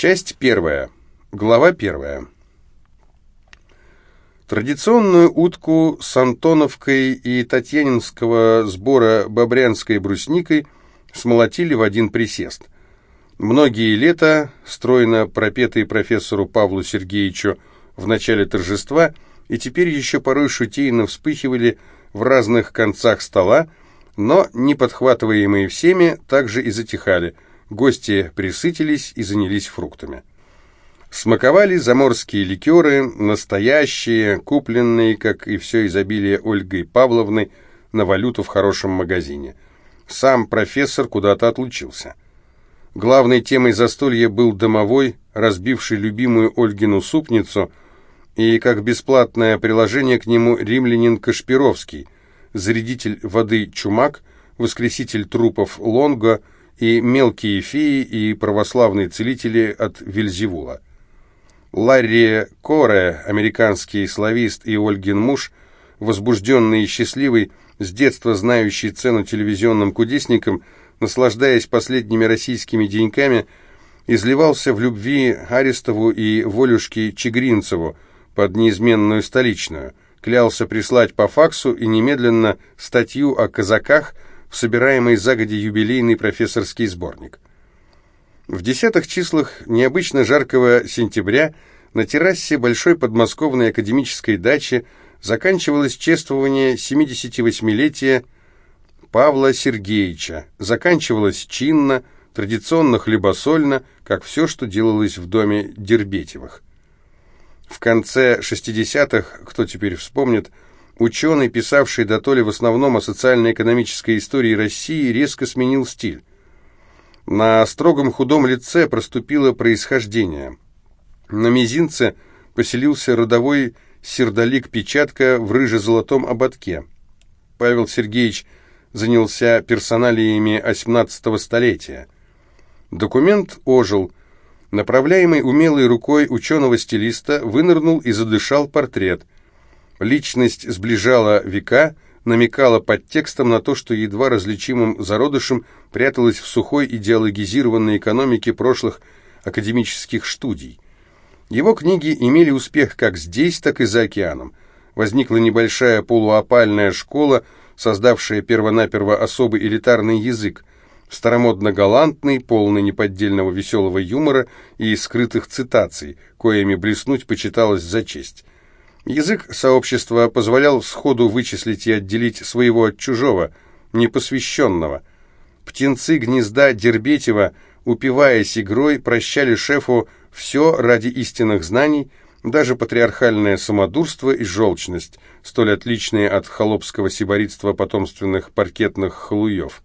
Часть первая. Глава первая. Традиционную утку с Антоновкой и Татьянинского сбора бобрянской брусникой смолотили в один присест. Многие лета, стройно пропетые профессору Павлу Сергеевичу в начале торжества, и теперь еще порой шутейно вспыхивали в разных концах стола, но, не подхватываемые всеми, также и затихали. Гости присытились и занялись фруктами. Смаковали заморские ликеры, настоящие, купленные, как и все изобилие Ольгой Павловны, на валюту в хорошем магазине. Сам профессор куда-то отлучился. Главной темой застолья был домовой, разбивший любимую Ольгину супницу, и, как бесплатное приложение к нему, римлянин Кашпировский, зарядитель воды Чумак, воскреситель трупов Лонго и мелкие феи и православные целители от Вельзевула. Ларри Коре, американский славист и Ольгин муж, возбужденный и счастливый, с детства знающий цену телевизионным кудесникам, наслаждаясь последними российскими деньками, изливался в любви Арестову и Волюшке Чегринцеву под неизменную столичную, клялся прислать по факсу и немедленно статью о казаках в собираемый загоди юбилейный профессорский сборник. В десятых числах необычно жаркого сентября на террасе большой подмосковной академической дачи заканчивалось чествование 78-летия Павла Сергеевича. Заканчивалось чинно, традиционно хлебосольно, как все, что делалось в доме Дербетевых. В конце 60-х, кто теперь вспомнит, ученый, писавший до то в основном о социально-экономической истории России, резко сменил стиль. На строгом худом лице проступило происхождение. На мизинце поселился родовой сердолик-печатка в рыже-золотом ободке. Павел Сергеевич занялся персоналиями XVIII столетия. Документ ожил. Направляемый умелой рукой ученого-стилиста вынырнул и задышал портрет. Личность сближала века – намекала под текстом на то, что едва различимым зародышем пряталась в сухой идеологизированной экономике прошлых академических студий. Его книги имели успех как здесь, так и за океаном. Возникла небольшая полуопальная школа, создавшая первонаперво особый элитарный язык, старомодно-галантный, полный неподдельного веселого юмора и скрытых цитаций, коими блеснуть почиталось за честь. Язык сообщества позволял сходу вычислить и отделить своего от чужого, непосвященного. Птенцы гнезда Дербетева, упиваясь игрой, прощали шефу все ради истинных знаний, даже патриархальное самодурство и желчность, столь отличные от холопского сиборитства потомственных паркетных халуев.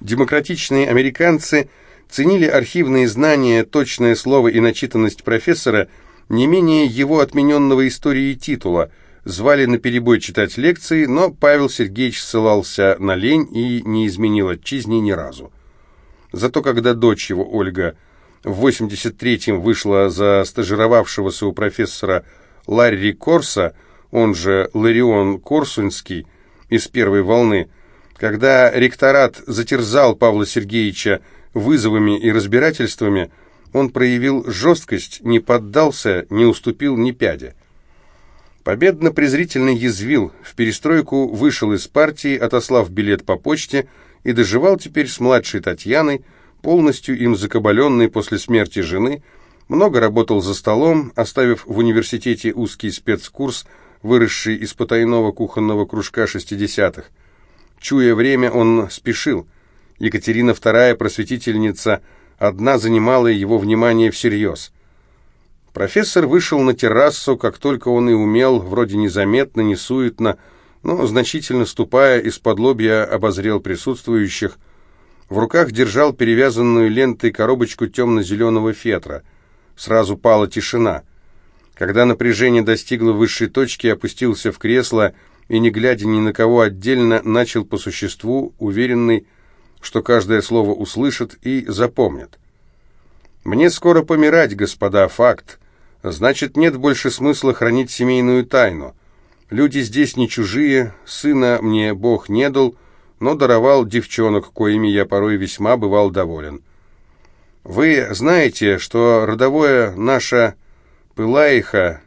Демократичные американцы ценили архивные знания, точное слово и начитанность профессора – не менее его отмененного истории титула. Звали на перебой читать лекции, но Павел Сергеевич ссылался на лень и не изменил отчизни ни разу. Зато когда дочь его, Ольга, в 83-м вышла за стажировавшегося у профессора Ларри Корса, он же Ларион Корсунский, из первой волны, когда ректорат затерзал Павла Сергеевича вызовами и разбирательствами, он проявил жесткость, не поддался, не уступил ни пяди. Победно-презрительно язвил, в перестройку вышел из партии, отослав билет по почте, и доживал теперь с младшей Татьяной, полностью им закабаленной после смерти жены, много работал за столом, оставив в университете узкий спецкурс, выросший из потайного кухонного кружка шестидесятых. Чуя время, он спешил. Екатерина II, просветительница, одна занимала его внимание всерьез. Профессор вышел на террасу, как только он и умел, вроде незаметно, не суетно, но значительно ступая из-под лобья обозрел присутствующих. В руках держал перевязанную лентой коробочку темно-зеленого фетра. Сразу пала тишина. Когда напряжение достигло высшей точки, опустился в кресло и, не глядя ни на кого отдельно, начал по существу, уверенный, что каждое слово услышит и запомнит. «Мне скоро помирать, господа, факт. Значит, нет больше смысла хранить семейную тайну. Люди здесь не чужие, сына мне Бог не дал, но даровал девчонок, коими я порой весьма бывал доволен. Вы знаете, что родовое наше Пылаиха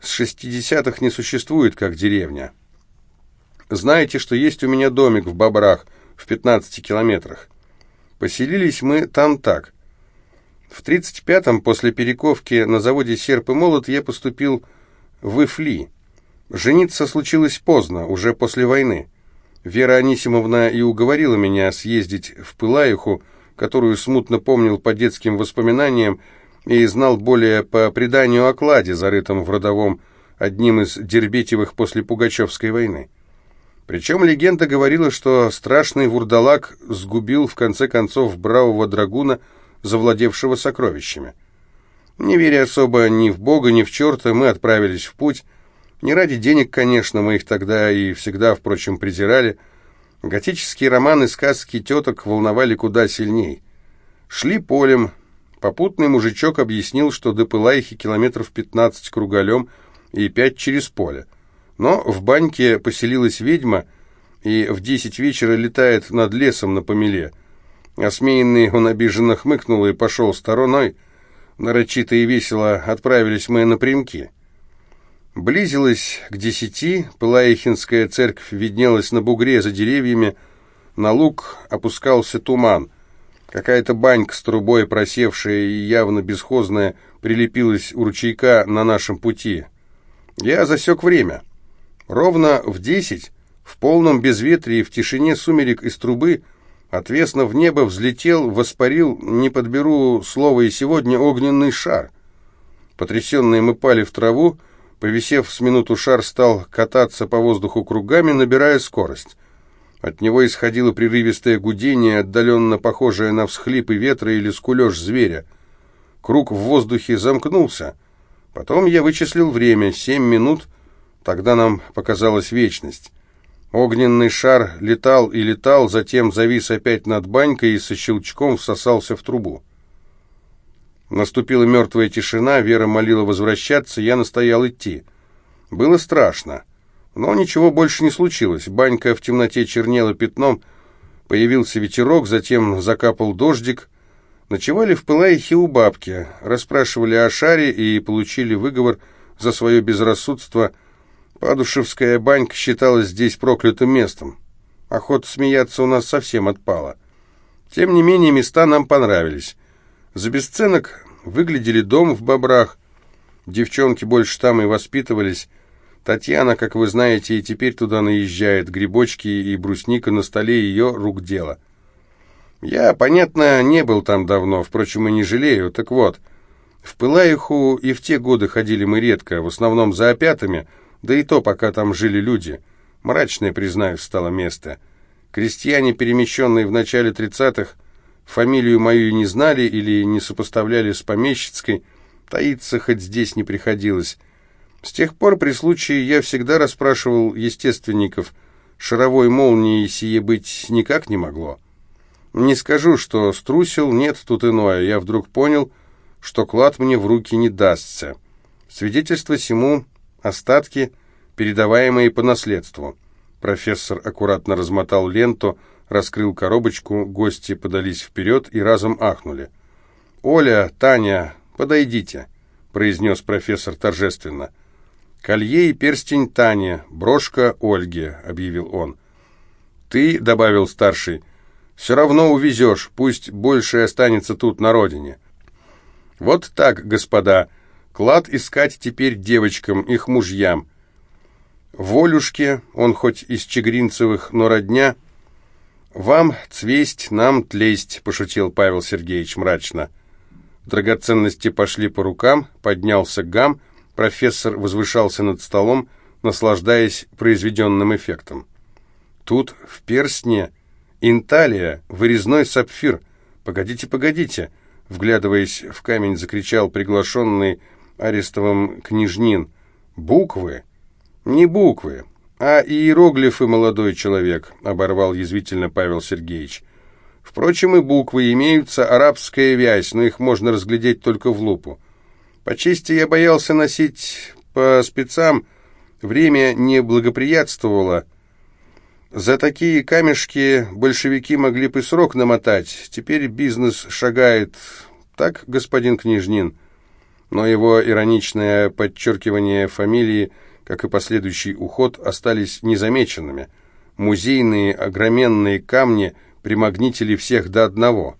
с шестидесятых не существует как деревня. Знаете, что есть у меня домик в Бобрах в 15 километрах. Поселились мы там так. В 35-м, после перековки на заводе «Серп и молот», я поступил в Ифли. Жениться случилось поздно, уже после войны. Вера Анисимовна и уговорила меня съездить в Пылаиху, которую смутно помнил по детским воспоминаниям и знал более по преданию о кладе, зарытом в родовом, одним из Дербетевых после Пугачевской войны. Причем легенда говорила, что страшный вурдалак сгубил в конце концов бравого драгуна, завладевшего сокровищами. Не веря особо ни в Бога, ни в черта, мы отправились в путь. Не ради денег, конечно, мы их тогда и всегда, впрочем, презирали. Готические романы, сказки теток волновали куда сильней. Шли полем. Попутный мужичок объяснил, что до Пылайхи километров 15 кругалем и пять через поле. Но в баньке поселилась ведьма и в десять вечера летает над лесом на помеле. Осмеянный он обиженно хмыкнул и пошел стороной. Нарочито и весело отправились мы напрямки. Близилось к десяти, Пылаихинская церковь виднелась на бугре за деревьями, на луг опускался туман. Какая-то банька с трубой, просевшая и явно бесхозная, прилепилась у ручейка на нашем пути. Я засек время. Ровно в десять, в полном безветрии, в тишине сумерек из трубы, отвесно в небо взлетел, воспарил, не подберу слово и сегодня, огненный шар. Потрясенные мы пали в траву, повисев с минуту шар стал кататься по воздуху кругами, набирая скорость. От него исходило прерывистое гудение, отдаленно похожее на всхлипы ветра или скулеж зверя. Круг в воздухе замкнулся. Потом я вычислил время — семь минут — Тогда нам показалась вечность. Огненный шар летал и летал, затем завис опять над банькой и со щелчком всосался в трубу. Наступила мертвая тишина, Вера молила возвращаться, я настоял идти. Было страшно, но ничего больше не случилось. Банька в темноте чернела пятном, появился ветерок, затем закапал дождик. Ночевали в Пылаихе у бабки, расспрашивали о шаре и получили выговор за свое безрассудство – Падушевская банька считалась здесь проклятым местом. Охота смеяться у нас совсем отпала. Тем не менее, места нам понравились. За бесценок выглядели дом в бобрах. Девчонки больше там и воспитывались. Татьяна, как вы знаете, и теперь туда наезжает. Грибочки и брусника на столе ее рук дело. Я, понятно, не был там давно, впрочем, и не жалею. Так вот, в Пылаиху и в те годы ходили мы редко, в основном за опятами — да и то, пока там жили люди. Мрачное, признаюсь, стало место. Крестьяне, перемещенные в начале тридцатых, фамилию мою не знали или не сопоставляли с помещицкой, таиться хоть здесь не приходилось. С тех пор при случае я всегда расспрашивал естественников, шаровой молнии сие быть никак не могло. Не скажу, что струсил, нет, тут иное. Я вдруг понял, что клад мне в руки не дастся. Свидетельство сему Остатки, передаваемые по наследству. Профессор аккуратно размотал ленту, раскрыл коробочку, гости подались вперед и разом ахнули. «Оля, Таня, подойдите», — произнес профессор торжественно. «Колье и перстень Тане, брошка Ольге», — объявил он. «Ты», — добавил старший, — «все равно увезешь, пусть больше останется тут, на родине». «Вот так, господа», — Клад искать теперь девочкам, их мужьям. Волюшке, он хоть из Чегринцевых, но родня. «Вам цвесть, нам тлесть», — пошутил Павел Сергеевич мрачно. Драгоценности пошли по рукам, поднялся гам, профессор возвышался над столом, наслаждаясь произведенным эффектом. Тут в перстне инталия, вырезной сапфир. Погодите, погодите, вглядываясь в камень, закричал приглашенный Арестовым княжнин. Буквы? Не буквы, а иероглифы, молодой человек, оборвал язвительно Павел Сергеевич. Впрочем, и буквы имеются, арабская вязь, но их можно разглядеть только в лупу. По чести я боялся носить по спецам, время не благоприятствовало. За такие камешки большевики могли бы срок намотать. Теперь бизнес шагает. Так, господин Княжнин? Но его ироничное подчеркивание фамилии, как и последующий уход, остались незамеченными. Музейные огроменные камни примагнитили всех до одного –